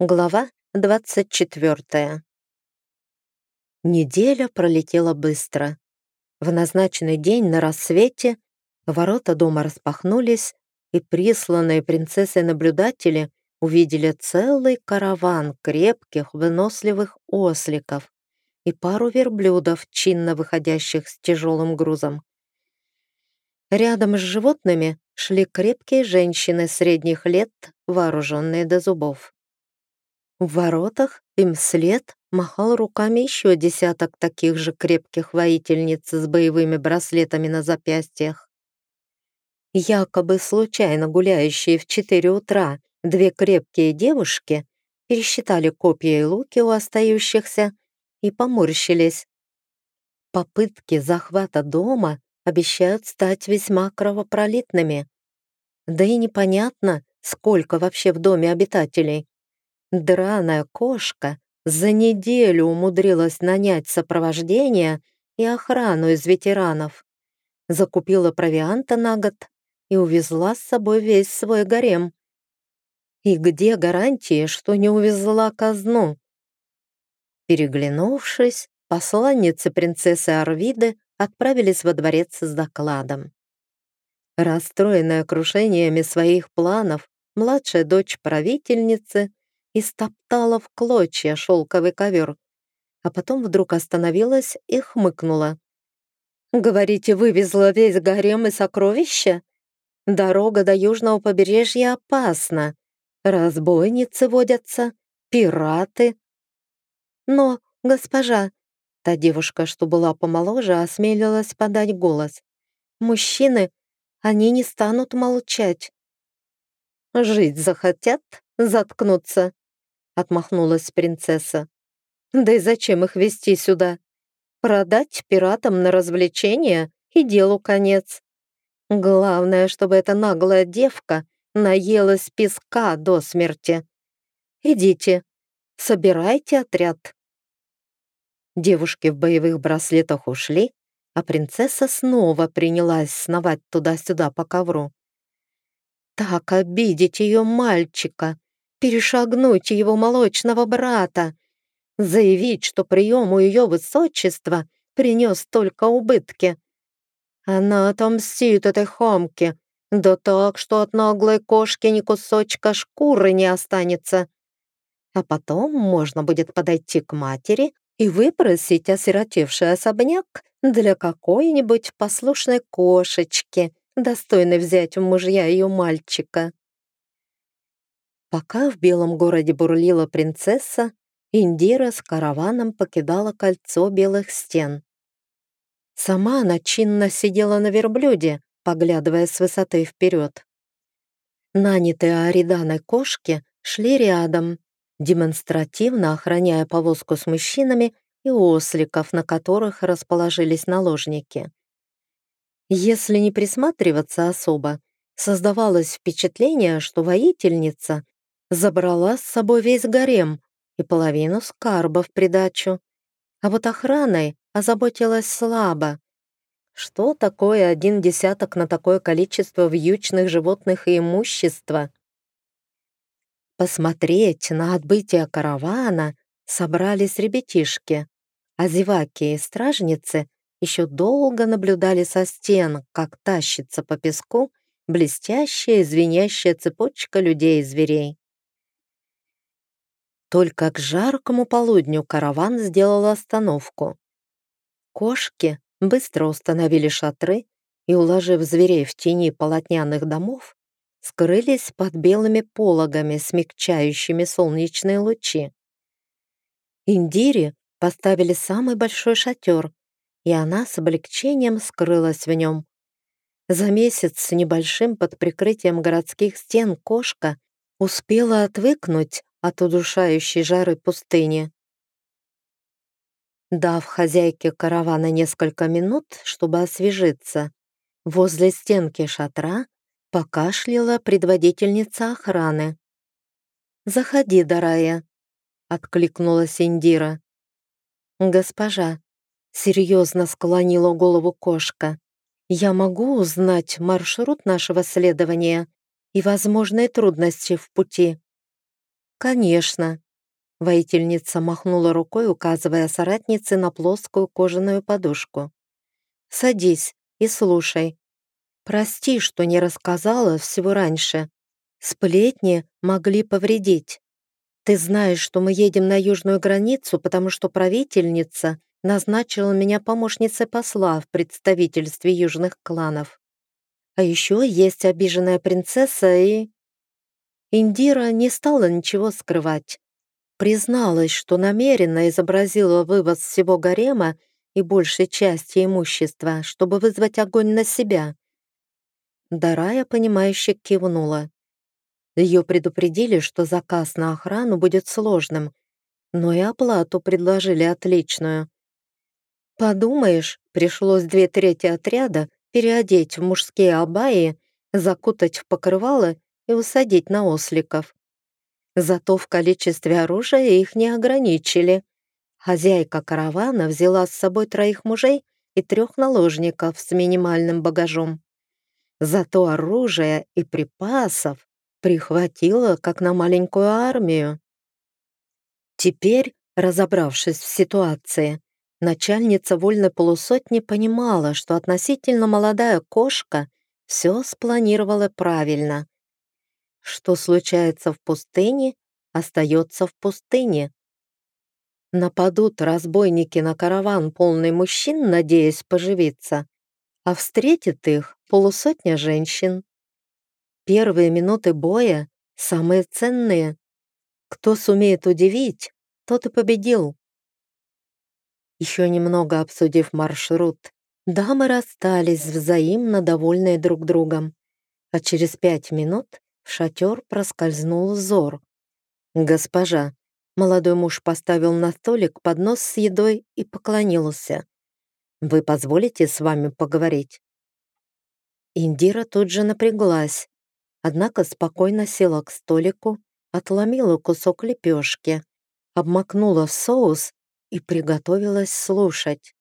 Глава 24. Неделя пролетела быстро. В назначенный день на рассвете ворота дома распахнулись, и присланные принцессой-наблюдатели увидели целый караван крепких, выносливых осликов и пару верблюдов, чинно выходящих с тяжелым грузом. Рядом с животными шли крепкие женщины средних лет, вооруженные до зубов. В воротах им след махал руками еще десяток таких же крепких воительниц с боевыми браслетами на запястьях. Якобы случайно гуляющие в четыре утра две крепкие девушки пересчитали копья и луки у остающихся и поморщились. Попытки захвата дома обещают стать весьма кровопролитными. Да и непонятно, сколько вообще в доме обитателей. Драная кошка за неделю умудрилась нанять сопровождение и охрану из ветеранов. Закупила провианта на год и увезла с собой весь свой гарем. И где гарантии, что не увезла казну? Переглянувшись, посланницы принцессы Арвиды отправились во дворец с докладом. Расстроенная крушениями своих планов, младшая дочь правительницы и стоптала в клочья шелковый ковер, а потом вдруг остановилась и хмыкнула. «Говорите, вывезла весь гарем и сокровища? Дорога до южного побережья опасна. Разбойницы водятся, пираты». «Но, госпожа...» Та девушка, что была помоложе, осмелилась подать голос. «Мужчины, они не станут молчать». «Жить захотят, заткнуться», отмахнулась принцесса. Да и зачем их вести сюда? Продать пиратам на развлечение и делу конец. Главное, чтобы эта наглая девка наелась песка до смерти. Идите, собирайте отряд. Девушки в боевых браслетах ушли, а принцесса снова принялась сновать туда-сюда по ковру. Так обидеть ее мальчика, перешагнуть его молочного брата, заявить, что прием у ее высочества принес только убытки. Она отомстит этой хомке, да так, что от наглой кошки ни кусочка шкуры не останется. А потом можно будет подойти к матери и выпросить осиротевший особняк для какой-нибудь послушной кошечки, достойной взять в мужья ее мальчика. Пока в белом городе бурлила принцесса, Индира с караваном покидала кольцо белых стен. Сама она чинно сидела на верблюде, поглядывая с высоты вперед. Нанятые Ариданой кошки шли рядом, демонстративно охраняя повозку с мужчинами и осликов, на которых расположились наложники. Если не присматриваться особо, создавалось впечатление, что воительница забрала с собой весь гарем и половину скарба в придачу. А вот охраной озаботилась слабо. Что такое один десяток на такое количество вьючных животных и имущества? Посмотреть на отбытие каравана собрались ребятишки, а зеваки и стражницы еще долго наблюдали со стен, как тащится по песку блестящая звенящая цепочка людей и зверей. Только к жаркому полудню караван сделал остановку. Кошки быстро установили шатры и, уложив зверей в тени полотняных домов, скрылись под белыми пологами, смягчающими солнечные лучи. Индире поставили самый большой шатер, и она с облегчением скрылась в нем. За месяц с небольшим под прикрытием городских стен кошка успела отвыкнуть от удушающей жары пустыни. Дав хозяйке каравана несколько минут, чтобы освежиться, возле стенки шатра покашляла предводительница охраны. «Заходи, Дарая», — откликнулась Индира. «Госпожа», — серьезно склонила голову кошка, «я могу узнать маршрут нашего следования и возможные трудности в пути?» «Конечно». Воительница махнула рукой, указывая соратнице на плоскую кожаную подушку. «Садись и слушай. Прости, что не рассказала всего раньше. Сплетни могли повредить. Ты знаешь, что мы едем на южную границу, потому что правительница назначила меня помощницей посла в представительстве южных кланов. А еще есть обиженная принцесса и... Индира не стала ничего скрывать. Призналась, что намеренно изобразила вывоз всего гарема и большей части имущества, чтобы вызвать огонь на себя. Дарая, понимающе кивнула. Ее предупредили, что заказ на охрану будет сложным, но и оплату предложили отличную. Подумаешь, пришлось две трети отряда переодеть в мужские абайи, закутать в покрывало и усадить на осликов. Зато в количестве оружия их не ограничили. Хозяйка каравана взяла с собой троих мужей и трех наложников с минимальным багажом. Зато оружия и припасов прихватила, как на маленькую армию. Теперь, разобравшись в ситуации, начальница вольной полусотни понимала, что относительно молодая кошка все спланировала правильно. Что случается в пустыне, остается в пустыне. Нападут разбойники на караван, полный мужчин, надеясь поживиться, а встретит их полусотня женщин. Первые минуты боя самые ценные. Кто сумеет удивить, тот и победил. Еще немного обсудив маршрут, дамы расстались взаимно довольные друг другом. А через пять минут в шатер проскользнул взор. «Госпожа!» Молодой муж поставил на столик поднос с едой и поклонился. «Вы позволите с вами поговорить?» Индира тут же напряглась, однако спокойно села к столику, отломила кусок лепешки, обмакнула в соус и приготовилась слушать.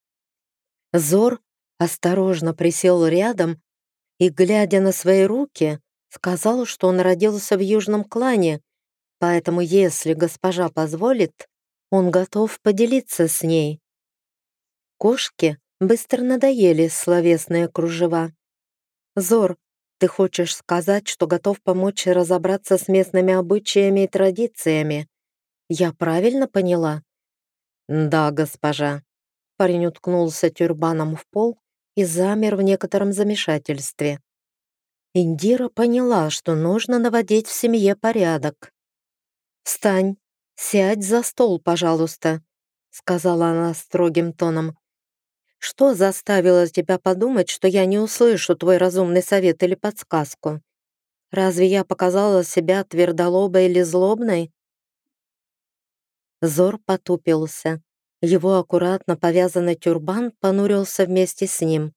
Зор осторожно присел рядом и, глядя на свои руки, Сказал, что он родился в южном клане, поэтому если госпожа позволит, он готов поделиться с ней. Кошки быстро надоели словесные кружева. «Зор, ты хочешь сказать, что готов помочь разобраться с местными обычаями и традициями? Я правильно поняла?» «Да, госпожа». Парень уткнулся тюрбаном в пол и замер в некотором замешательстве. Индира поняла, что нужно наводить в семье порядок. «Встань, сядь за стол, пожалуйста», — сказала она строгим тоном. «Что заставило тебя подумать, что я не услышу твой разумный совет или подсказку? Разве я показала себя твердолобой или злобной?» Зор потупился. Его аккуратно повязанный тюрбан понурился вместе с ним.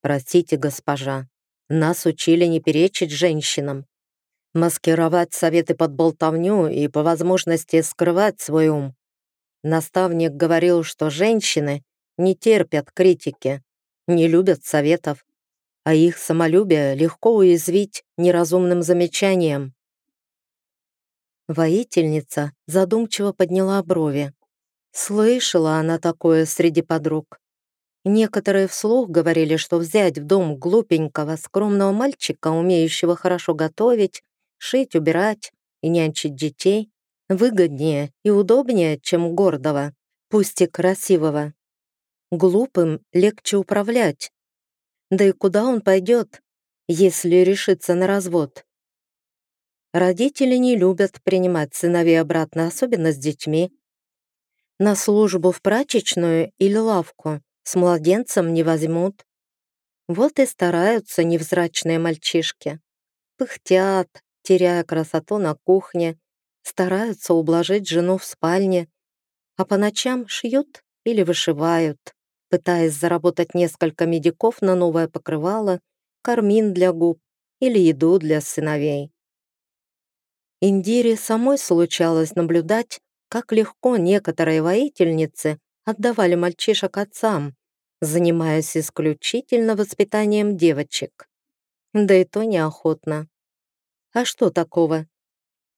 «Простите, госпожа, нас учили не перечить женщинам, маскировать советы под болтовню и по возможности скрывать свой ум. Наставник говорил, что женщины не терпят критики, не любят советов, а их самолюбие легко уязвить неразумным замечанием. Воительница задумчиво подняла брови. Слышала она такое среди подруг. Некоторые вслух говорили, что взять в дом глупенького, скромного мальчика, умеющего хорошо готовить, шить, убирать и нянчить детей, выгоднее и удобнее, чем гордого, пусть и красивого. Глупым легче управлять. Да и куда он пойдет, если решится на развод? Родители не любят принимать сыновей обратно, особенно с детьми. На службу в прачечную или лавку с младенцем не возьмут. Вот и стараются невзрачные мальчишки. Пыхтят, теряя красоту на кухне, стараются ублажить жену в спальне, а по ночам шьют или вышивают, пытаясь заработать несколько медиков на новое покрывало, кармин для губ или еду для сыновей. Индире самой случалось наблюдать, как легко некоторые воительницы отдавали мальчишек отцам, занимаясь исключительно воспитанием девочек. Да и то неохотно. А что такого?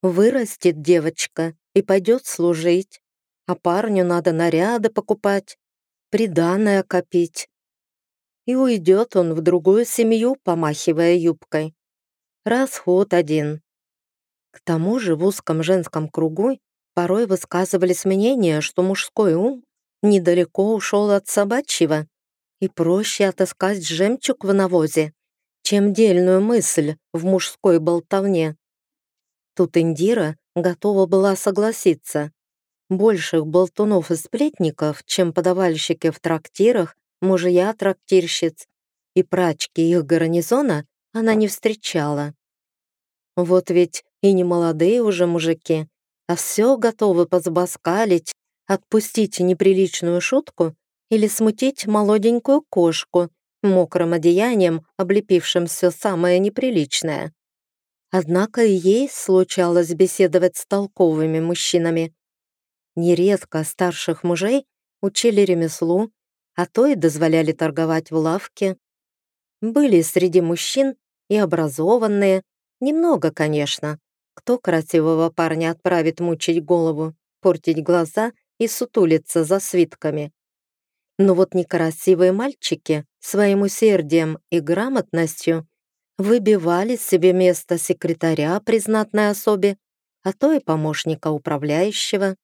Вырастет девочка и пойдет служить, а парню надо наряды покупать, приданое копить. И уйдет он в другую семью, помахивая юбкой. Расход один. К тому же в узком женском кругу порой высказывались мнения, что мужской ум недалеко ушел от собачьего и проще отыскать жемчуг в навозе, чем дельную мысль в мужской болтовне. Тут Индира готова была согласиться. Больших болтунов и сплетников, чем подавальщики в трактирах, мужья трактирщиц и прачки их гарнизона, она не встречала. Вот ведь и не молодые уже мужики, а все готовы позабаскалить, отпустить неприличную шутку или смутить молоденькую кошку, мокрым одеянием, облепившим все самое неприличное. Однако и ей случалось беседовать с толковыми мужчинами. Нередко старших мужей учили ремеслу, а то и дозволяли торговать в лавке. Были среди мужчин и образованные, немного, конечно, кто красивого парня отправит мучить голову, портить глаза и сутулиться за свитками. Но вот некрасивые мальчики своим усердием и грамотностью выбивали себе место секретаря при знатной особе, а то и помощника управляющего.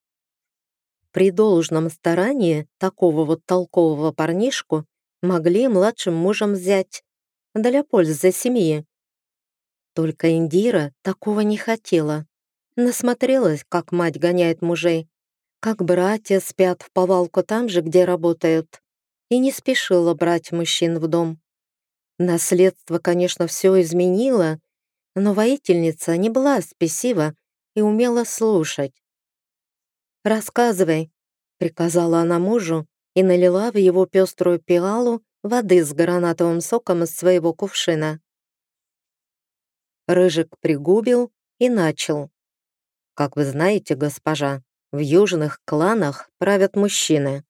При должном старании такого вот толкового парнишку могли младшим мужем взять для пользы семьи. Только Индира такого не хотела. Насмотрелась, как мать гоняет мужей, как братья спят в повалку там же, где работают, и не спешила брать мужчин в дом. Наследство, конечно, все изменило, но воительница не была спесива и умела слушать. «Рассказывай», — приказала она мужу и налила в его пеструю пиалу воды с гранатовым соком из своего кувшина. Рыжик пригубил и начал. «Как вы знаете, госпожа, в южных кланах правят мужчины.